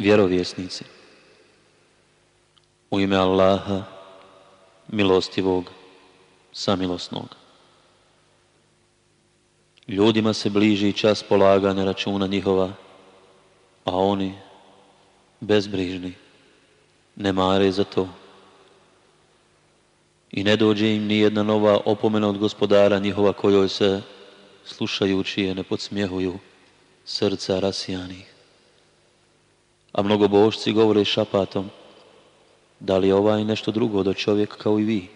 vjerovjesnici. U ime Allaha, milostivog, samilosnog. Ljudima se bliži čas polaganja računa njihova, a oni, bezbrižni, ne mare za to. I ne dođe im ni jedna nova opomena od gospodara njihova kojoj se, slušajući je, ne podsmjehuju srca rasijanih. A mnogobošci govore šapatom, da li je ovaj nešto drugo do čovjek kao i vi?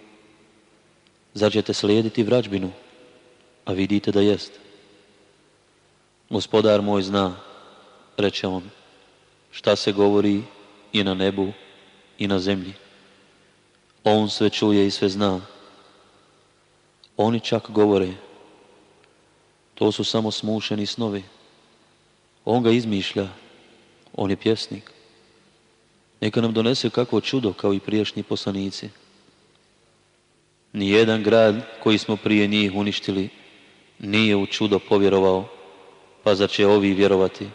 Zar ćete slijediti vrađbinu, a vidite da jest? Gospodar moj zna, reče on, šta se govori i na nebu i na zemlji. On sve čuje i sve zna. Oni čak govore, to su samo smušeni snovi. On ga izmišlja, on je pjesnik. Neka nam donese kakvo čudo kao i priješnji poslanici. Nijedan grad koji smo prije njih uništili nije u čudo povjerovao, pa zar će ovi vjerovati?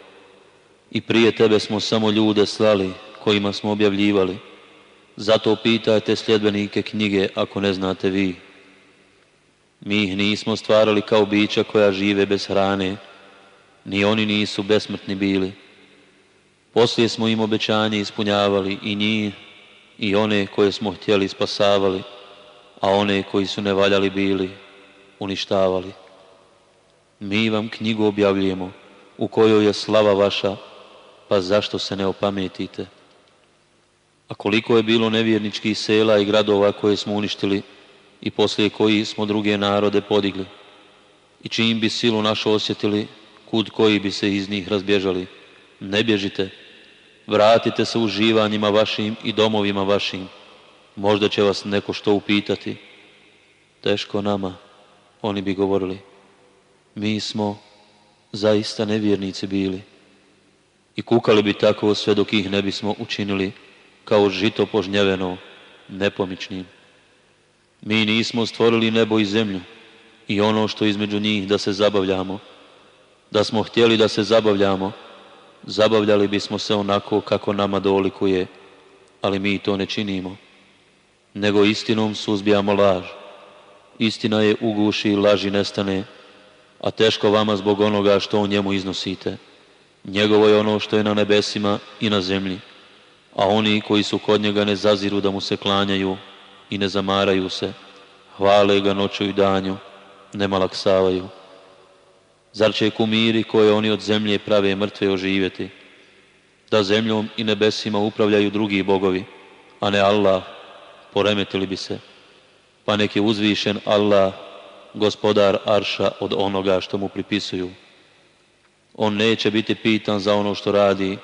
I prije tebe smo samo ljude slali kojima smo objavljivali. Zato pitajte sljedbenike knjige ako ne znate vi. Mi ih nismo stvarali kao bića koja žive bez hrane, ni oni nisu besmrtni bili. Poslije smo im obećanje ispunjavali i njih i one koje smo htjeli spasavali, a one koji su ne valjali bili uništavali. Mi vam knjigu objavljujemo u kojoj je slava vaša, pa zašto se ne opametite? A koliko je bilo nevjerničkih sela i gradova koje smo uništili i poslije koji smo druge narode podigli? I čim bi silu našu osjetili, kud koji bi se iz njih razbježali? Ne bježite, vratite se uživanjima vašim i domovima vašim. Možda će vas neko što upitati. Teško nama, oni bi govorili. Mi smo zaista nevjernici bili. I kukali bi tako sve dok ih ne bismo učinili kao žito požnjeveno, nepomičnim. Mi nismo stvorili nebo i zemlju i ono što između njih da se zabavljamo. Da smo htjeli da se zabavljamo, zabavljali bismo se onako kako nama dolikuje, ali mi to ne činimo. Nego istinom suzbijamo laž. Istina je uguši i laži nestane, a teško vama zbog onoga što u njemu iznosite. Njegovo je ono što je na nebesima i na zemlji, a oni koji su kod njega ne zaziru da mu se klanjaju i ne zamaraju se, hvale ga noću i danju, ne malaksavaju. Zar će kumiri koje oni od zemlje prave mrtve oživjeti? Da zemljom i nebesima upravljaju drugi bogovi, a ne Allah, poremetili bi se. Pa nek je uzvišen Allah, gospodar Arša od onoga što mu pripisuju. On neće biti pitan za ono što radi,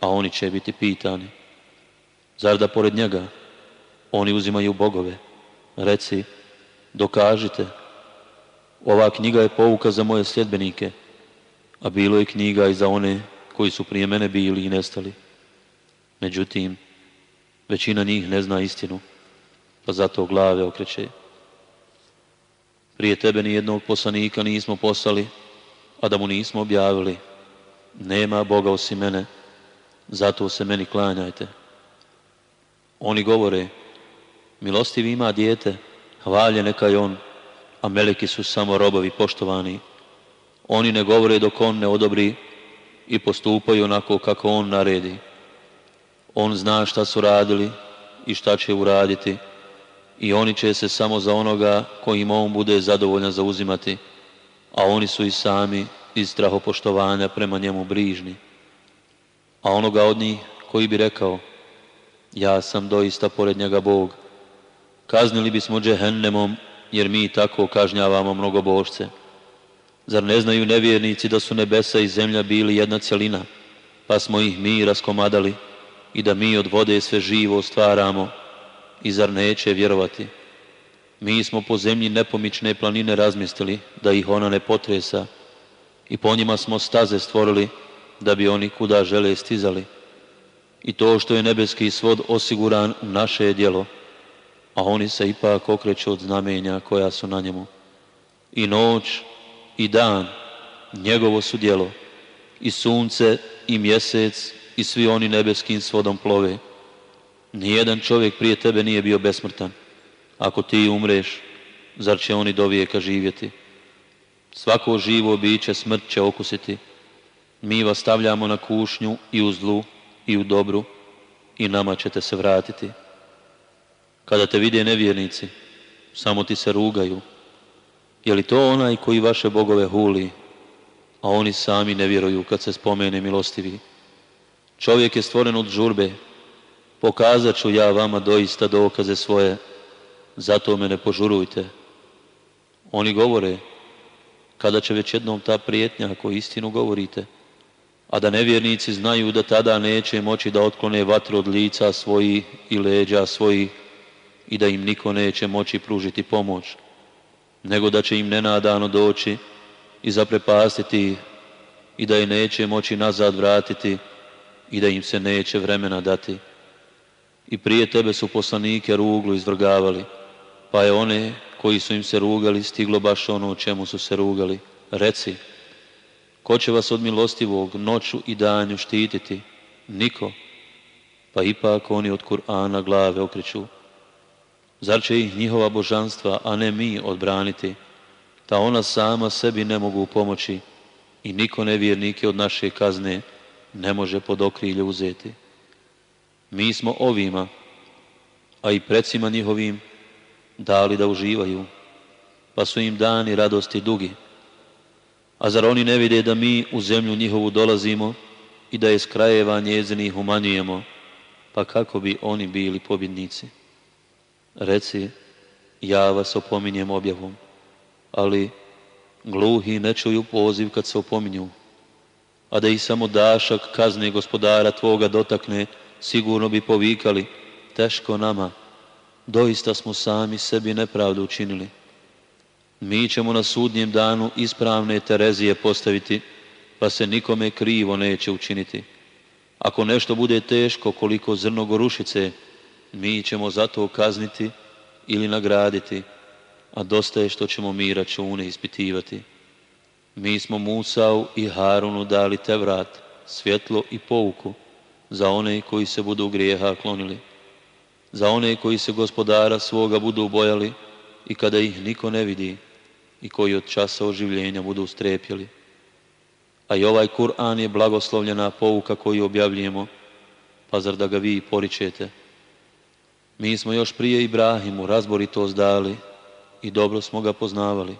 a oni će biti pitani. Zar da pored njega oni uzimaju bogove? Reci, dokažite, ova knjiga je pouka za moje sljedbenike, a bilo je knjiga i za one koji su prije mene bili i nestali. Međutim, većina njih ne zna istinu, pa zato glave okreće. Prije tebe ni jednog poslanika nismo poslali, a da mu nismo objavili. Nema Boga osim mene, zato se meni klanjajte. Oni govore, milostivi ima dijete, hvalje neka je on, a meleki su samo robovi poštovani. Oni ne govore dok on ne odobri i postupaju onako kako on naredi. On zna šta su radili i šta će uraditi i oni će se samo za onoga kojim on bude zadovoljan zauzimati, a oni su i sami iz strahopoštovanja prema njemu brižni. A onoga od njih koji bi rekao, ja sam doista pored njega Bog, kaznili bismo džehennemom jer mi tako kažnjavamo mnogobožce. Zar ne znaju nevjernici da su nebesa i zemlja bili jedna cjelina, pa smo ih mi raskomadali i da mi od vode sve živo stvaramo i zar neće vjerovati? Mi smo po zemlji nepomične planine razmjestili da ih ona ne potresa i po njima smo staze stvorili da bi oni kuda žele stizali. I to što je nebeski svod osiguran u naše djelo, a oni se ipak okreću od znamenja koja su na njemu. I noć i dan njegovo su djelo, i sunce i mjesec i svi oni nebeskim svodom plove. Nijedan čovjek prije tebe nije bio besmrtan. Ako ti umreš, zar će oni do vijeka živjeti? Svako živo biće smrt će okusiti. Mi vas stavljamo na kušnju i u zlu i u dobru i nama ćete se vratiti. Kada te vide nevjernici, samo ti se rugaju. Je li to onaj koji vaše bogove huli, a oni sami ne vjeruju kad se spomene milostivi? Čovjek je stvoren od žurbe, pokazat ću ja vama doista dokaze svoje, zato me ne požurujte. Oni govore, kada će već jednom ta prijetnja ako istinu govorite, a da nevjernici znaju da tada neće moći da otklone vatru od lica svojih i leđa svojih i da im niko neće moći pružiti pomoć, nego da će im nenadano doći i zaprepastiti i da je neće moći nazad vratiti i da im se neće vremena dati. I prije tebe su poslanike ruglu izvrgavali, pa je one koji su im se rugali stiglo baš ono čemu su se rugali. Reci, ko će vas od milostivog noću i danju štititi? Niko. Pa ipak oni od Kur'ana glave okreću. Zar će ih njihova božanstva, a ne mi, odbraniti? Ta ona sama sebi ne mogu pomoći i niko nevjernike od naše kazne ne može pod okrilje uzeti. Mi smo ovima, a i predsima njihovim, dali da uživaju, pa su im dani radosti dugi. A zar oni ne vide da mi u zemlju njihovu dolazimo i da je s krajeva njezinih umanjujemo, pa kako bi oni bili pobjednici? Reci, ja vas opominjem objavom, ali gluhi ne čuju poziv kad se opominju, a da ih samo dašak kazne gospodara Tvoga dotakne, sigurno bi povikali, teško nama, doista smo sami sebi nepravdu učinili. Mi ćemo na sudnjem danu ispravne Terezije postaviti, pa se nikome krivo neće učiniti. Ako nešto bude teško koliko zrno gorušice, mi ćemo zato kazniti ili nagraditi, a dosta je što ćemo mi račune ispitivati. Mi smo Musau i Harunu dali te vrat, svjetlo i pouku za one koji se budu grijeha klonili za one koji se gospodara svoga budu bojali i kada ih niko ne vidi i koji od časa oživljenja budu strepjeli. A i ovaj Kur'an je blagoslovljena pouka koju objavljujemo, pa zar da ga vi poričete? Mi smo još prije Ibrahimu razboritost dali i dobro smo ga poznavali.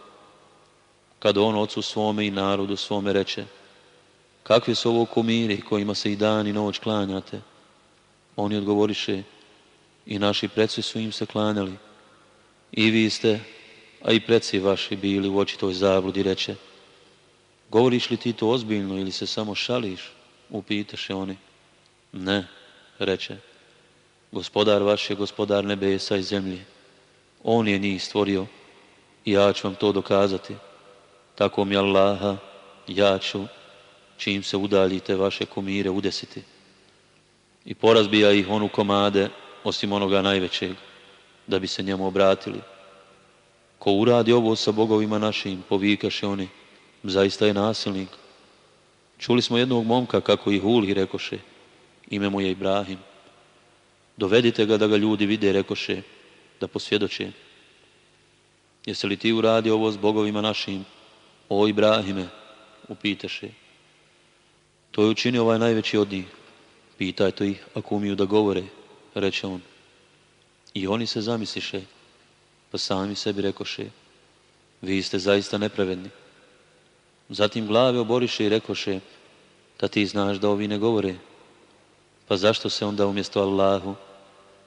Kad on ocu svome i narodu svome reče, kakvi su ovo kumiri kojima se i dan i noć klanjate? Oni odgovoriše, i naši preci su im se klanjali. I vi ste, a i preci vaši bili u očitoj zabludi, reče. Govoriš li ti to ozbiljno ili se samo šališ? Upitaše oni. Ne, reče. Gospodar vaš je gospodar nebesa i zemlje. On je njih stvorio i ja ću vam to dokazati. Tako mi Allaha, ja ću, čim se udaljite vaše komire udesiti. I porazbija ih onu komade osim onoga najvećeg, da bi se njemu obratili. Ko uradi ovo sa bogovima našim, povikaše oni, zaista je nasilnik. Čuli smo jednog momka kako ih uli, rekoše, ime mu je Ibrahim. Dovedite ga da ga ljudi vide, rekoše, da posvjedoče. Jesi li ti uradi ovo s bogovima našim? O Ibrahime, upiteše. To je učinio ovaj najveći od njih. Pitajte ih ako umiju da govore, reče on. I oni se zamisliše, pa sami sebi rekoše, vi ste zaista nepravedni. Zatim glave oboriše i rekoše, da ti znaš da ovi ne govore. Pa zašto se onda umjesto Allahu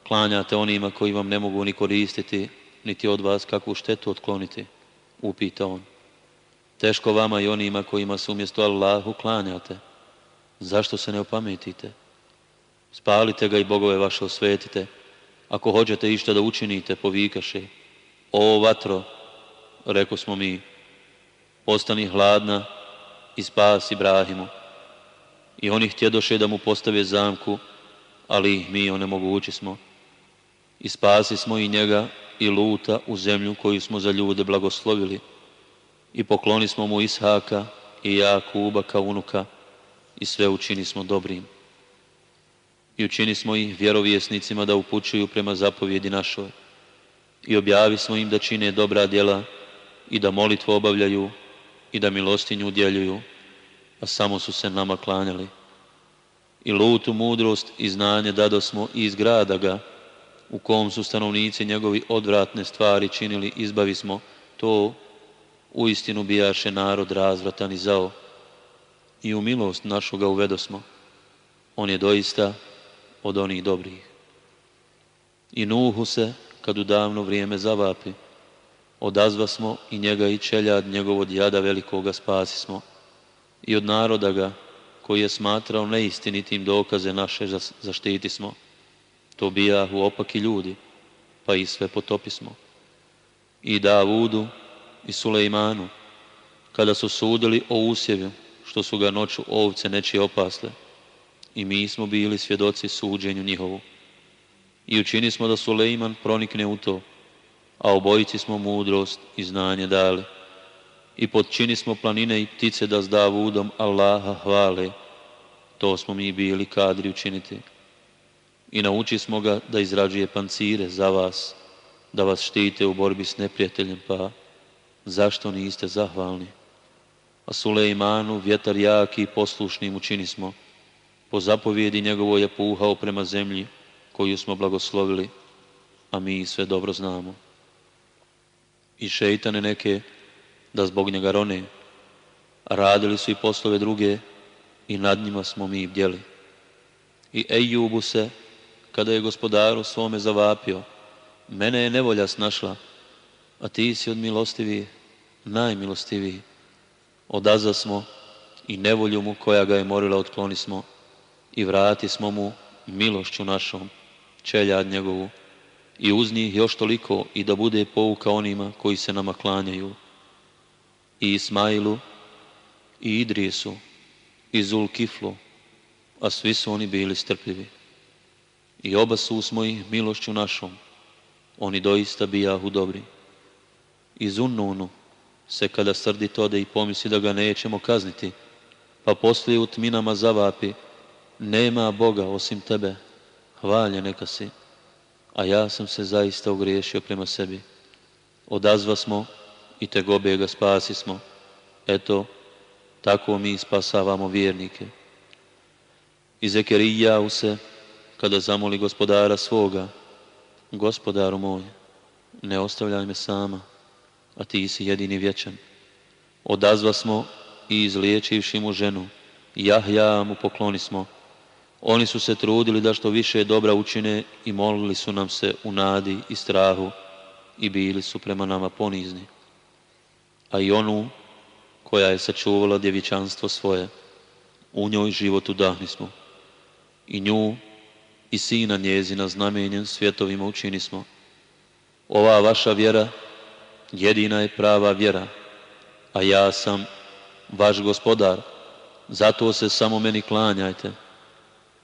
klanjate onima koji vam ne mogu ni koristiti, niti od vas kakvu štetu otkloniti? Upita on. Teško vama i onima kojima se umjesto Allahu klanjate. Zašto se ne opametite? Spalite ga i bogove vaše osvetite. Ako hoćete išta da učinite, povikaše. O vatro, reko smo mi, ostani hladna i spas Ibrahimu. I oni htjedoše da mu postave zamku, ali ih mi onemogući smo. I spasi smo i njega i luta u zemlju koju smo za ljude blagoslovili. I pokloni smo mu Ishaka i Jakuba kao unuka i sve učini smo dobrim. i učini smo ih vjerovjesnicima da upućuju prema zapovjedi našoj i objavi smo im da čine dobra djela i da molitvu obavljaju i da milostinju udjeljuju, a samo su se nama klanjali. I lutu mudrost i znanje dado smo iz grada ga, u kom su stanovnici njegovi odvratne stvari činili, izbavi smo to, u istinu bijaše narod razvratan i zao. I u milost našu ga uvedosmo. On je doista od onih dobrih. I Nuhu se, kad u davno vrijeme zavapi, odazva smo i njega i čeljad njegovog jada velikoga spasi smo. I od naroda ga, koji je smatrao neistinitim dokaze naše zaštiti smo. To bijahu opaki ljudi, pa i sve potopismo. I Davudu i Sulejmanu, kada su sudili o usjevju, što su ga noću ovce nečije opasle, i mi smo bili svjedoci suđenju njihovu. I učini smo da Sulejman pronikne u to, a obojici smo mudrost i znanje dali. I podčini smo planine i ptice da s Davudom Allaha hvale. To smo mi bili kadri učiniti. I nauči smo ga da izrađuje pancire za vas, da vas štite u borbi s neprijateljem, pa zašto niste zahvalni? A Sulejmanu vjetar jaki i poslušnim učini smo. Po zapovjedi njegovo je puhao prema zemlji koju smo blagoslovili, a mi sve dobro znamo i šeitane neke da zbog njega rone, radili su i poslove druge i nad njima smo mi bdjeli. I Ejubu se, kada je gospodaru svome zavapio, mene je nevolja snašla, a ti si od milostiviji, najmilostiviji. Odaza smo i nevolju mu koja ga je morila otkloni smo i vrati smo mu milošću našom, čeljad njegovu, i uz njih još toliko i da bude pouka onima koji se nama klanjaju. I Ismailu, i Idrisu, i Zulkiflu, a svi su oni bili strpljivi. I oba su smo ih milošću našom, oni doista bijahu dobri. I Zunnunu se kada srdi tode i pomisli da ga nećemo kazniti, pa poslije u tminama zavapi, nema Boga osim tebe, hvalje neka si a ja sam se zaista ogriješio prema sebi. Odazva smo i te gobe ga spasi smo. Eto, tako mi spasavamo vjernike. I Zekerijau se, kada zamoli gospodara svoga, gospodaru moj, ne ostavljaj me sama, a ti si jedini vječan. Odazva smo i izliječivši mu ženu, Jahja mu pokloni smo, oni su se trudili da što više dobra učine i molili su nam se u nadi i strahu i bili su prema nama ponizni. A i onu koja je sačuvala djevičanstvo svoje, u njoj život udahni smo. I nju i sina njezina znamenjem svjetovima učini smo. Ova vaša vjera jedina je prava vjera, a ja sam vaš gospodar, zato se samo meni klanjajte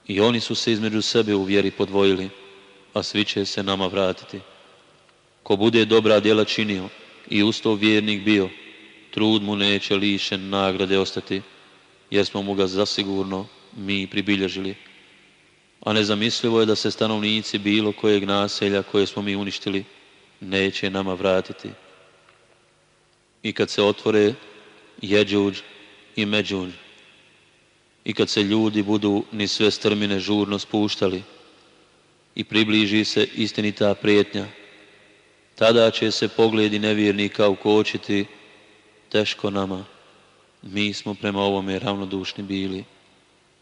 i oni su se između sebe u vjeri podvojili, a svi će se nama vratiti. Ko bude dobra djela činio i usto vjernik bio, trud mu neće lišen nagrade ostati, jer smo mu ga zasigurno mi pribilježili. A nezamislivo je da se stanovnici bilo kojeg naselja koje smo mi uništili, neće nama vratiti. I kad se otvore Jeđuđ i Međuđ, i kad se ljudi budu ni sve strmine žurno spuštali i približi se istinita prijetnja, tada će se pogledi nevjernika ukočiti teško nama. Mi smo prema ovome ravnodušni bili.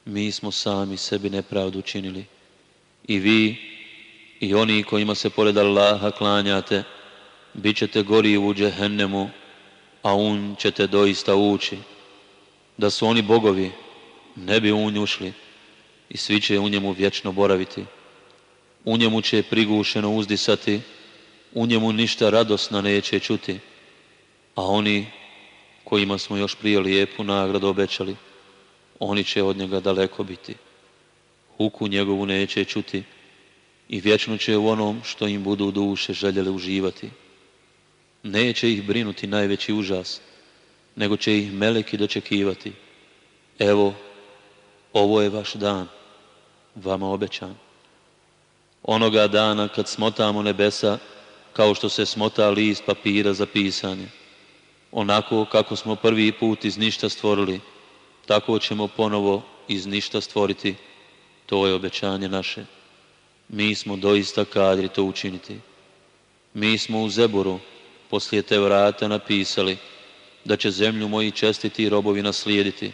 Mi smo sami sebi nepravdu činili. I vi i oni kojima se pored Allaha klanjate, bit ćete gori u džehennemu, a un ćete doista ući. Da su oni bogovi, ne bi u ušli i svi će u njemu vječno boraviti. U njemu će prigušeno uzdisati, u njemu ništa radosna neće čuti, a oni kojima smo još prije lijepu nagradu obećali, oni će od njega daleko biti. Huku njegovu neće čuti i vječno će u onom što im budu duše željeli uživati. Neće ih brinuti najveći užas, nego će ih meleki dočekivati. Evo, ovo je vaš dan. vama obećan. Onoga dana kad smotamo nebesa, kao što se smota list papira za pisanje. Onako kako smo prvi put iz ništa stvorili, tako ćemo ponovo iz ništa stvoriti. To je obećanje naše. Mi smo doista kadri to učiniti. Mi smo u Zeboru poslije te vrata napisali da će zemlju moji čestiti robovi naslijediti.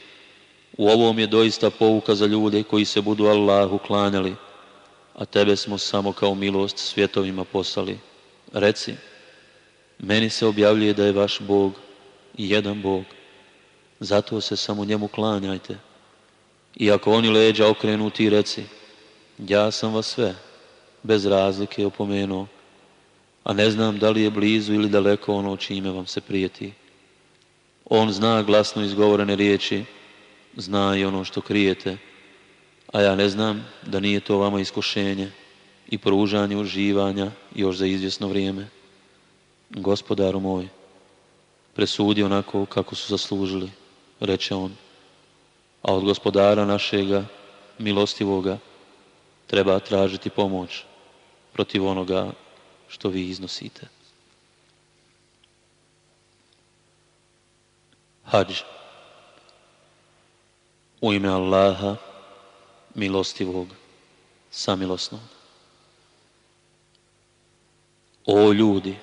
U ovom je doista pouka za ljude koji se budu Allahu klanjali, a tebe smo samo kao milost svjetovima poslali. Reci, meni se objavljuje da je vaš Bog jedan Bog, zato se samo njemu klanjajte. I ako oni leđa okrenu ti reci, ja sam vas sve, bez razlike opomenuo, a ne znam da li je blizu ili daleko ono čime vam se prijeti. On zna glasno izgovorene riječi, zna i ono što krijete, a ja ne znam da nije to vama iskušenje i pružanje uživanja još za izvjesno vrijeme. Gospodaru moj, presudi onako kako su zaslužili, reče on, a od gospodara našega, milostivoga, treba tražiti pomoć protiv onoga što vi iznosite. Hadž. U ime Allaha, milostivog, samilosnog. O ljudi,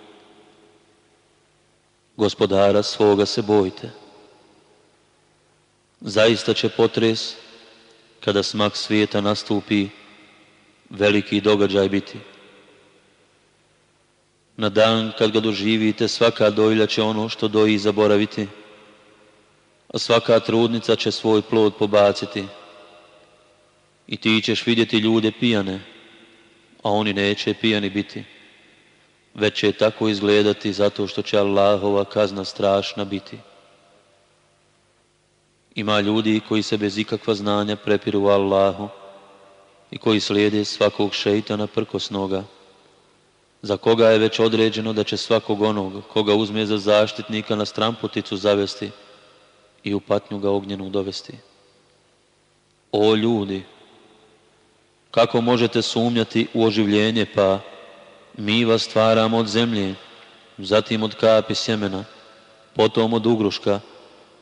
gospodara svoga se bojte. Zaista će potres, kada smak svijeta nastupi, veliki događaj biti. Na dan kad ga doživite, svaka dojlja će ono što doji zaboraviti, a svaka trudnica će svoj plod pobaciti. I ti ćeš vidjeti ljude pijane, a oni neće pijani biti. Već će tako izgledati zato što će Allahova kazna strašna biti. Ima ljudi koji se bez ikakva znanja prepiru Allahu i koji slijede svakog šeitana prkosnoga, za koga je već određeno da će svakog onog koga uzme za zaštitnika na stramputicu zavesti i u patnju ga ognjenu dovesti. O ljudi, kako možete sumnjati u oživljenje pa mi vas stvaramo od zemlje, zatim od kapi sjemena, potom od ugruška,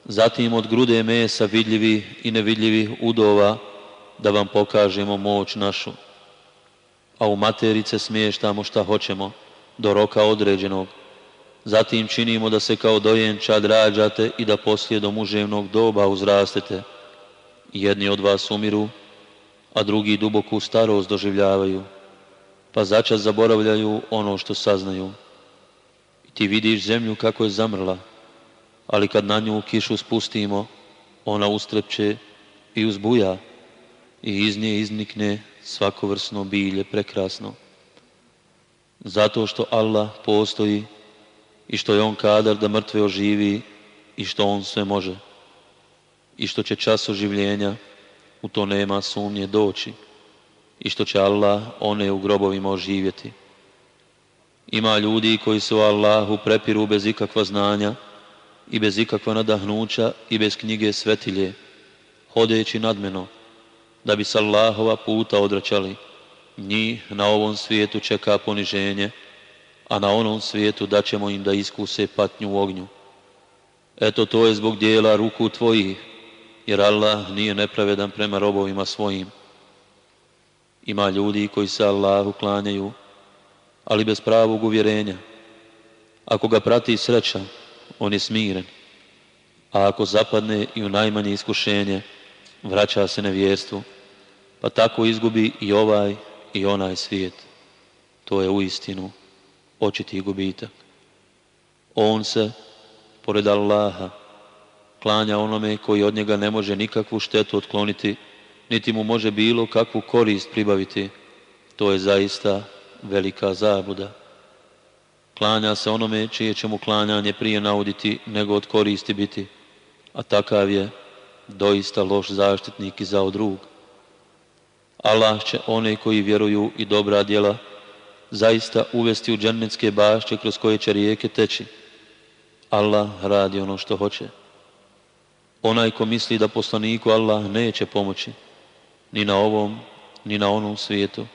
zatim od grude mesa vidljivi i nevidljivi udova, da vam pokažemo moć našu. A u materice smještamo šta hoćemo, do roka određenog. Zatim činimo da se kao dojenčad rađate i da poslije do muževnog doba uzrastete. Jedni od vas umiru, a drugi duboku starost doživljavaju pa začas zaboravljaju ono što saznaju. I ti vidiš zemlju kako je zamrla, ali kad na nju kišu spustimo, ona ustrepće i uzbuja i iz nje iznikne svakovrsno bilje prekrasno. Zato što Allah postoji i što je On kadar da mrtve oživi i što On sve može i što će čas oživljenja, u to nema sumnje doći i što će Allah one u grobovima oživjeti. Ima ljudi koji su Allahu prepiru bez ikakva znanja i bez ikakva nadahnuća i bez knjige svetilje, hodeći nadmeno, da bi s Allahova puta odračali. Njih na ovom svijetu čeka poniženje, a na onom svijetu daćemo im da iskuse patnju u ognju. Eto to je zbog dijela ruku tvojih, jer Allah nije nepravedan prema robovima svojim. Ima ljudi koji se Allahu klanjaju, ali bez pravog uvjerenja. Ako ga prati sreća, on je smiren. A ako zapadne i u najmanje iskušenje, vraća se nevjerstvu, pa tako izgubi i ovaj i onaj svijet. To je u istinu očiti gubitak. On se, pored Allaha, klanja onome koji od njega ne može nikakvu štetu otkloniti niti mu može bilo kakvu korist pribaviti, to je zaista velika zabuda. Klanja se onome čije će mu klanjanje prije nauditi nego od koristi biti, a takav je doista loš zaštitnik i zao drug. Allah će one koji vjeruju i dobra djela zaista uvesti u džennetske bašće kroz koje će rijeke teći. Allah radi ono što hoće. Onaj ko misli da poslaniku Allah neće pomoći, ni na ovom, ni na onom svijetu.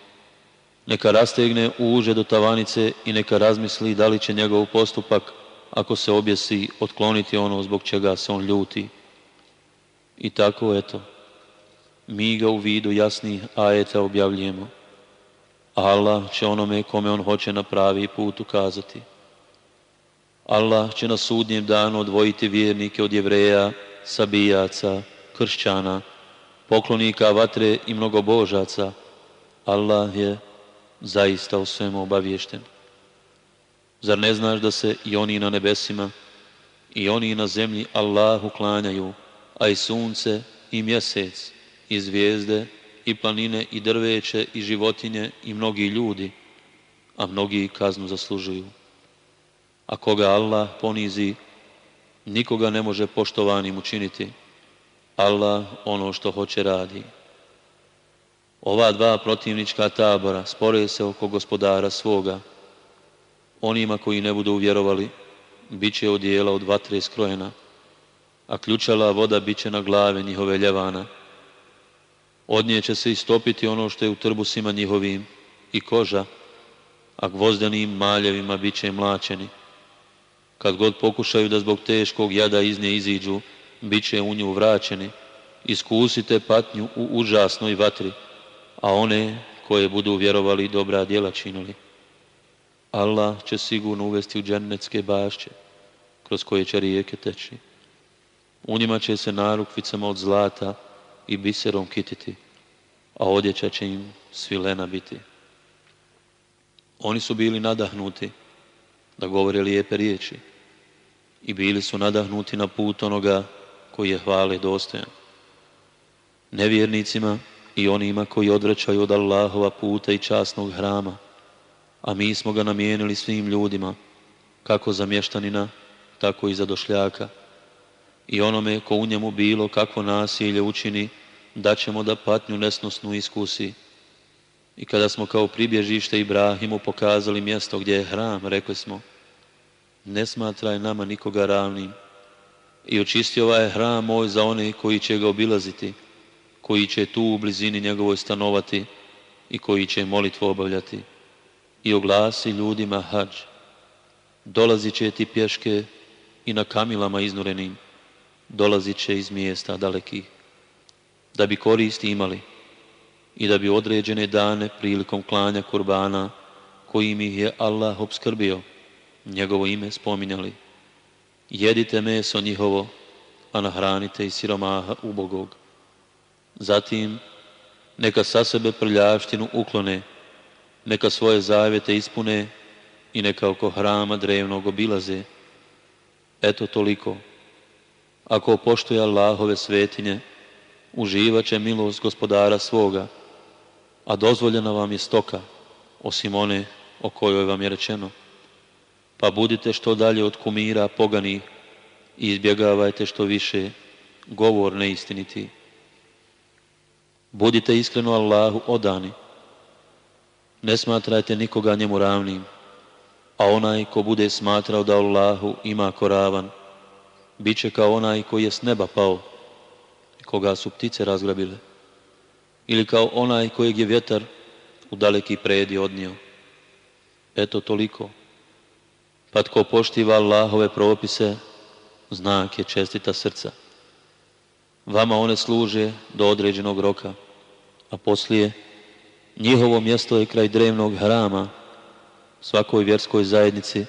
Neka rastegne uže do tavanice i neka razmisli da li će njegov postupak, ako se objesi, otkloniti ono zbog čega se on ljuti. I tako, eto, mi ga u vidu jasnih ajeta objavljujemo. Allah će onome kome on hoće na pravi put ukazati. Allah će na sudnjem danu odvojiti vjernike od jevreja, sabijaca, kršćana, poklonika vatre i mnogobožaca. Allah je zaista u svemu obaviješten. Zar ne znaš da se i oni na nebesima i oni na zemlji Allahu klanjaju, a i sunce i mjesec i zvijezde i planine i drveće i životinje i mnogi ljudi, a mnogi kaznu zaslužuju. A koga Allah ponizi, nikoga ne može poštovanim učiniti. Allah ono što hoće radi. Ova dva protivnička tabora spore se oko gospodara svoga. Onima koji ne budu vjerovali, bit će odijela od vatre skrojena, a ključala voda bit će na glave njihove ljevana. Od nje će se istopiti ono što je u trbusima njihovim i koža, a gvozdenim maljevima bit će mlačeni. Kad god pokušaju da zbog teškog jada iz nje iziđu, bit će u nju vraćeni. Iskusite patnju u užasnoj vatri, a one koje budu vjerovali dobra djela činili. Allah će sigurno uvesti u džennetske bašće, kroz koje će rijeke teći. U njima će se narukvicama od zlata i biserom kititi, a odjeća će im svilena biti. Oni su bili nadahnuti da govore lijepe riječi i bili su nadahnuti na put onoga koji je hvale dostojan. Nevjernicima i onima koji odvraćaju od Allahova puta i časnog hrama, a mi smo ga namijenili svim ljudima, kako za mještanina, tako i za došljaka. I onome ko u njemu bilo kakvo nasilje učini, da ćemo da patnju nesnosnu iskusi. I kada smo kao pribježište Ibrahimu pokazali mjesto gdje je hram, rekli smo, ne smatraj nama nikoga ravnim. I očistio ovaj hram moj za one koji će ga obilaziti, koji će tu u blizini njegovoj stanovati i koji će molitvu obavljati. I oglasi ljudima hađ. Dolazit će ti pješke i na kamilama iznurenim, dolazit će iz mjesta dalekih, da bi koristi imali i da bi određene dane prilikom klanja kurbana, kojim ih je Allah obskrbio, njegovo ime spominjali. Jedite meso njihovo, a nahranite i siromaha ubogog. Zatim, neka sa sebe prljavštinu uklone, neka svoje zavjete ispune i neka oko hrama drevnog obilaze. Eto toliko. Ako poštuje Allahove svetinje, uživat će milost gospodara svoga, a dozvoljena vam je stoka, osim one o kojoj vam je rečeno. Pa budite što dalje od kumira poganih i izbjegavajte što više govor neistiniti. Budite iskreno Allahu odani. Ne smatrajte nikoga njemu ravnim, a onaj ko bude smatrao da Allahu ima koravan, bit će kao onaj koji je s neba pao, koga su ptice razgrabile, ili kao onaj kojeg je vjetar u daleki predi odnio. Eto toliko. Pa tko poštiva Allahove propise, znak je čestita srca. Vama one služe do određenog roka, a poslije njihovo mjesto je kraj drevnog hrama. Svakoj vjerskoj zajednici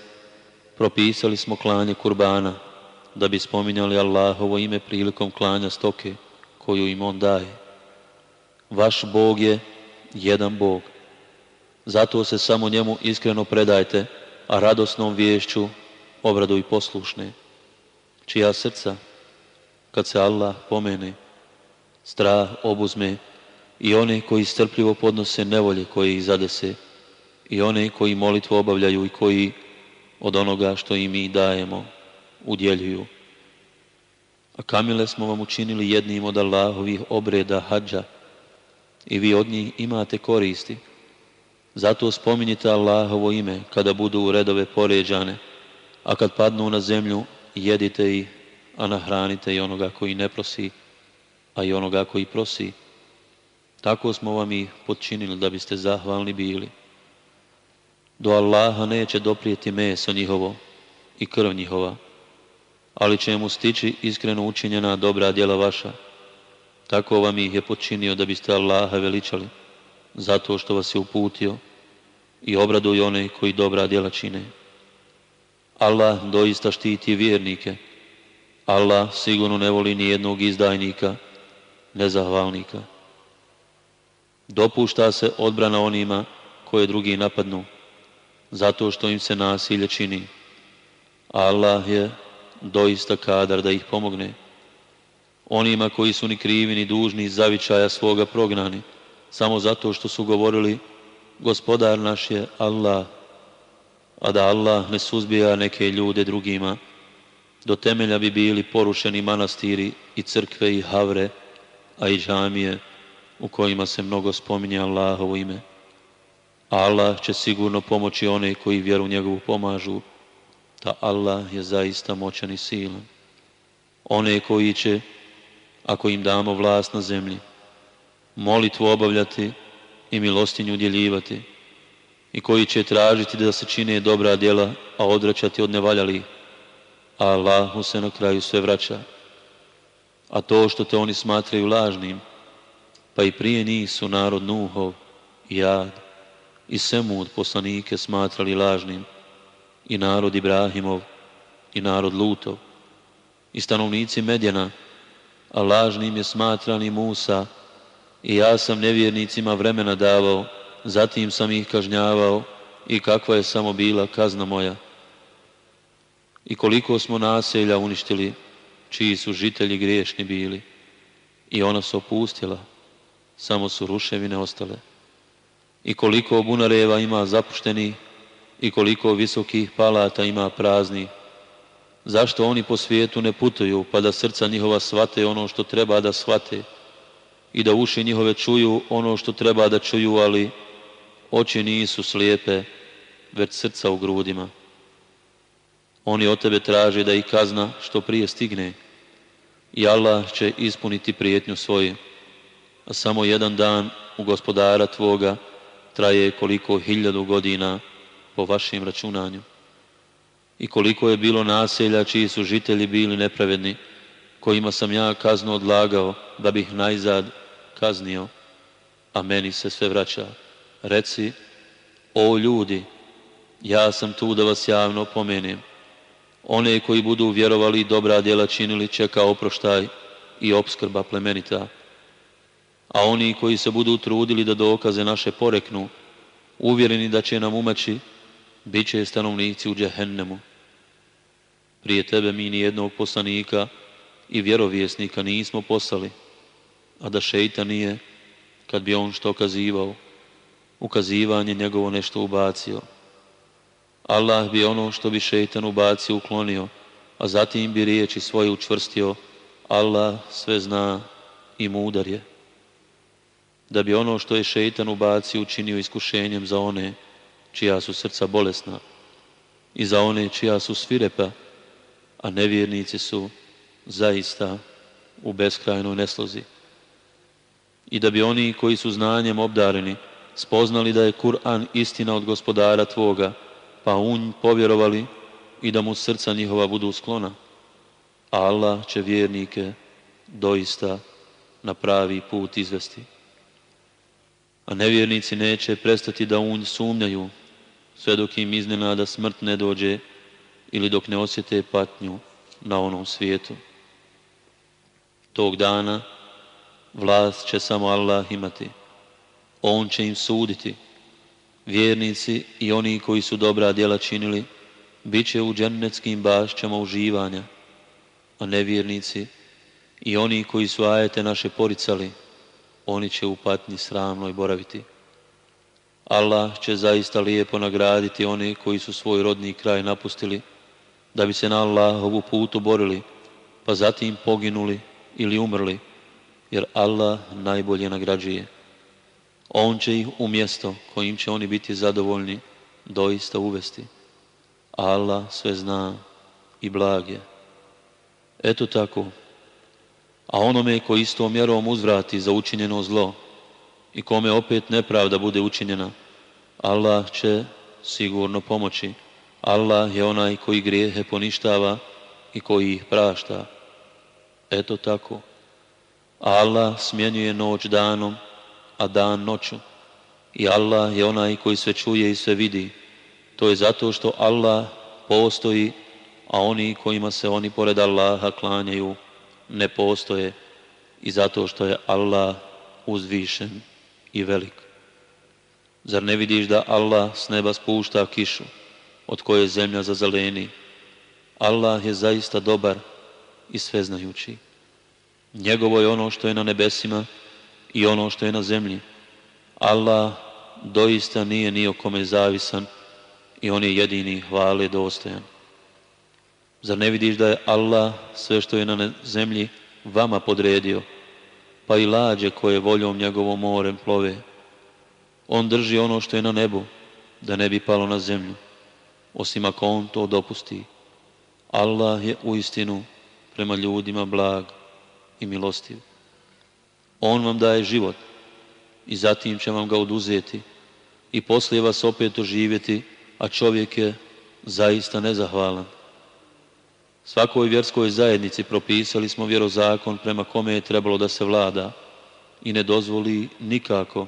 propisali smo klanje kurbana, da bi spominjali Allahovo ime prilikom klanja stoke koju im on daje. Vaš Bog je jedan Bog. Zato se samo njemu iskreno predajte, a radosnom vješću i poslušne, čija srca, kad se Allah pomene, strah obuzme i one koji strpljivo podnose nevolje koje ih zadese i one koji molitvu obavljaju i koji od onoga što im mi dajemo udjeljuju. A kamile smo vam učinili jednim od Allahovih obreda hađa i vi od njih imate koristi. Zato spominjite Allahovo ime kada budu u redove poređane, a kad padnu na zemlju jedite ih, a nahranite i onoga koji ne prosi, a i onoga koji prosi. Tako smo vam ih podčinili da biste zahvalni bili. Do Allaha neće doprijeti meso njihovo i krv njihova, ali će mu stići iskreno učinjena dobra djela vaša. Tako vam ih je počinio da biste Allaha veličali, zato što vas je uputio i obraduju one koji dobra djela čine. Allah doista štiti vjernike. Allah sigurno ne voli ni jednog izdajnika, nezahvalnika. Dopušta se odbrana onima koje drugi napadnu, zato što im se nasilje čini. Allah je doista kadar da ih pomogne. Onima koji su ni krivi ni dužni iz zavičaja svoga prognani, samo zato što su govorili gospodar naš je Allah, a da Allah ne suzbija neke ljude drugima, do temelja bi bili porušeni manastiri i crkve i havre, a i džamije u kojima se mnogo spominje Allahovo ime. Allah će sigurno pomoći one koji vjeru njegovu pomažu, ta Allah je zaista moćan i silan. One koji će, ako im damo vlast na zemlji, molitvu obavljati i milostinju udjeljivati i koji će tražiti da se čine dobra djela, a odraćati od nevaljalih, Allahu se na kraju sve vraća. A to što te oni smatraju lažnim, pa i prije njih narod Nuhov i Jad i Semud poslanike smatrali lažnim, i narod Ibrahimov i narod Lutov i stanovnici Medjana, a lažnim je smatran i Musa i ja sam nevjernicima vremena davao, zatim sam ih kažnjavao i kakva je samo bila kazna moja. I koliko smo naselja uništili, čiji su žitelji griješni bili, i ona se opustila, samo su ruševine ostale. I koliko bunareva ima zapušteni i koliko visokih palata ima prazni. Zašto oni po svijetu ne putuju, pa da srca njihova shvate ono što treba da shvate i da uši njihove čuju ono što treba da čuju, ali oči nisu slijepe, već srca u grudima. Oni od tebe traže da ih kazna što prije stigne i Allah će ispuniti prijetnju svoju. A samo jedan dan u gospodara tvoga traje koliko hiljadu godina po vašim računanju. I koliko je bilo naselja čiji su žitelji bili nepravedni, kojima sam ja kaznu odlagao da bih najzad kaznio, a meni se sve vraća. Reci, o ljudi, ja sam tu da vas javno pomenem. One koji budu vjerovali i dobra djela činili čeka oproštaj i obskrba plemenita. A oni koji se budu trudili da dokaze naše poreknu, uvjereni da će nam umaći, bit će stanovnici u džehennemu. Prije tebe mi ni jednog poslanika i vjerovjesnika nismo poslali, a da šeita nije, kad bi on što kazivao, ukazivanje njegovo nešto ubacio. Allah bi ono što bi šeitan ubacio uklonio, a zatim bi riječi svoje učvrstio, Allah sve zna i mudar je. Da bi ono što je šeitan ubacio učinio iskušenjem za one čija su srca bolesna i za one čija su svirepa, a nevjernici su zaista u beskrajnoj neslozi. I da bi oni koji su znanjem obdareni spoznali da je Kur'an istina od gospodara Tvoga, pa unj povjerovali i da mu srca njihova budu sklona. Allah će vjernike doista na pravi put izvesti. A nevjernici neće prestati da unj sumnjaju sve dok im iznenada smrt ne dođe ili dok ne osjete patnju na onom svijetu. Tog dana vlast će samo Allah imati. On će im suditi. Vjernici i oni koji su dobra djela činili, bit će u džennetskim bašćama uživanja, a nevjernici i oni koji su ajete naše poricali, oni će u patnji sramnoj boraviti. Allah će zaista lijepo nagraditi one koji su svoj rodni kraj napustili, da bi se na Allahovu putu borili, pa zatim poginuli ili umrli, jer Allah najbolje nagrađuje. On će ih u mjesto kojim će oni biti zadovoljni doista uvesti. Allah sve zna i blag je. Eto tako. A onome koji istom mjerom uzvrati za učinjeno zlo, i kome opet nepravda bude učinjena, Allah će sigurno pomoći. Allah je onaj koji grijehe poništava i koji ih prašta. Eto tako. Allah smjenjuje noć danom, a dan noću. I Allah je onaj koji sve čuje i sve vidi. To je zato što Allah postoji, a oni kojima se oni pored Allaha klanjaju ne postoje i zato što je Allah uzvišen i velik. Zar ne vidiš da Allah s neba spušta kišu, od koje zemlja zazeleni? Allah je zaista dobar i sveznajući. Njegovo je ono što je na nebesima i ono što je na zemlji. Allah doista nije ni o kome zavisan i on je jedini hvale dostojan. Zar ne vidiš da je Allah sve što je na zemlji vama podredio, pa i lađe koje voljom njegovom morem plove? On drži ono što je na nebu, da ne bi palo na zemlju, osim ako on to dopusti. Allah je u istinu prema ljudima blag i milostiv. On vam daje život i zatim će vam ga oduzeti i poslije vas opet oživjeti, a čovjek je zaista nezahvalan. Svakoj vjerskoj zajednici propisali smo vjerozakon prema kome je trebalo da se vlada i ne dozvoli nikako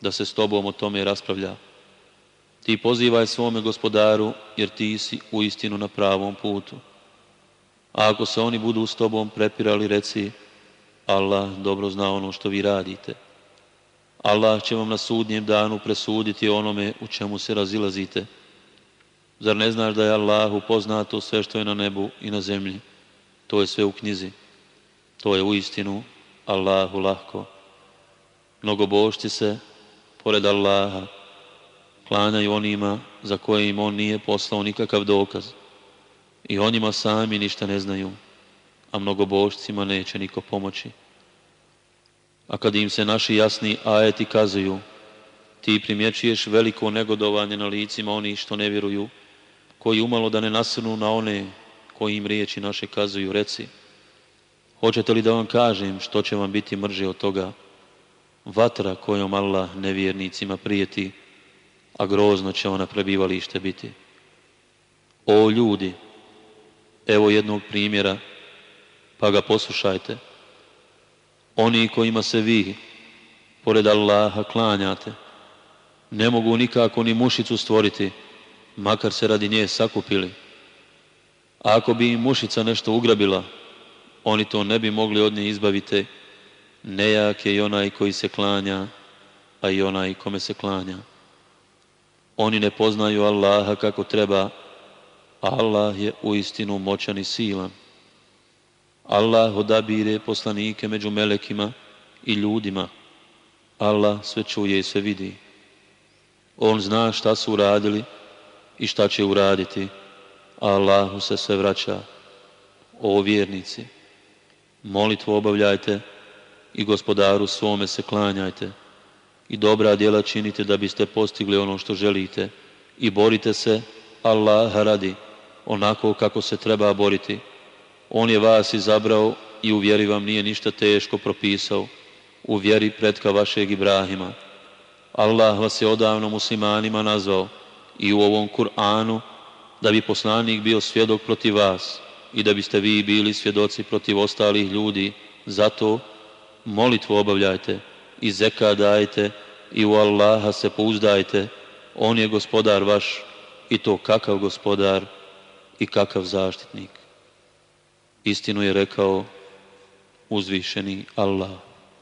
da se s tobom o tome raspravlja. Ti pozivaj svome gospodaru jer ti si u istinu na pravom putu. A ako se oni budu s tobom prepirali, reci Allah dobro zna ono što vi radite. Allah će vam na sudnjem danu presuditi onome u čemu se razilazite. Zar ne znaš da je Allahu poznato sve što je na nebu i na zemlji? To je sve u knjizi. To je u istinu Allahu lahko. Mnogobošci se, pored Allaha, klanjaju onima za koje im On nije poslao nikakav dokaz. I onima sami ništa ne znaju, a mnogobošcima neće niko pomoći. A kad im se naši jasni ajeti kazuju, ti primjećuješ veliko negodovanje na licima onih što ne vjeruju, koji umalo da ne nasrnu na one koji im riječi naše kazuju, reci, hoćete li da vam kažem što će vam biti mrže od toga? Vatra kojom Allah nevjernicima prijeti, a grozno će ona prebivalište biti. O ljudi, evo jednog primjera, pa ga poslušajte. Oni kojima se vi, pored Allaha, klanjate, ne mogu nikako ni mušicu stvoriti, makar se radi nje sakupili. A ako bi im mušica nešto ugrabila, oni to ne bi mogli od nje izbaviti. Nejak je i onaj koji se klanja, a i onaj kome se klanja. Oni ne poznaju Allaha kako treba, Allah je u istinu moćan i silan. Allah odabire poslanike među melekima i ljudima. Allah sve čuje i sve vidi. On zna šta su uradili i šta će uraditi. Allahu se sve vraća. O vjernici, molitvu obavljajte i gospodaru svome se klanjajte i dobra djela činite da biste postigli ono što želite i borite se Allaha radi onako kako se treba boriti. On je vas izabrao i u vjeri vam nije ništa teško propisao, u vjeri pretka vašeg Ibrahima. Allah vas je odavno muslimanima nazvao i u ovom Kur'anu da bi poslanik bio svjedok protiv vas i da biste vi bili svjedoci protiv ostalih ljudi. Zato molitvu obavljajte i zeka dajte i u Allaha se pouzdajte. On je gospodar vaš i to kakav gospodar i kakav zaštitnik. Istinu je rekao uzvišeni Allah.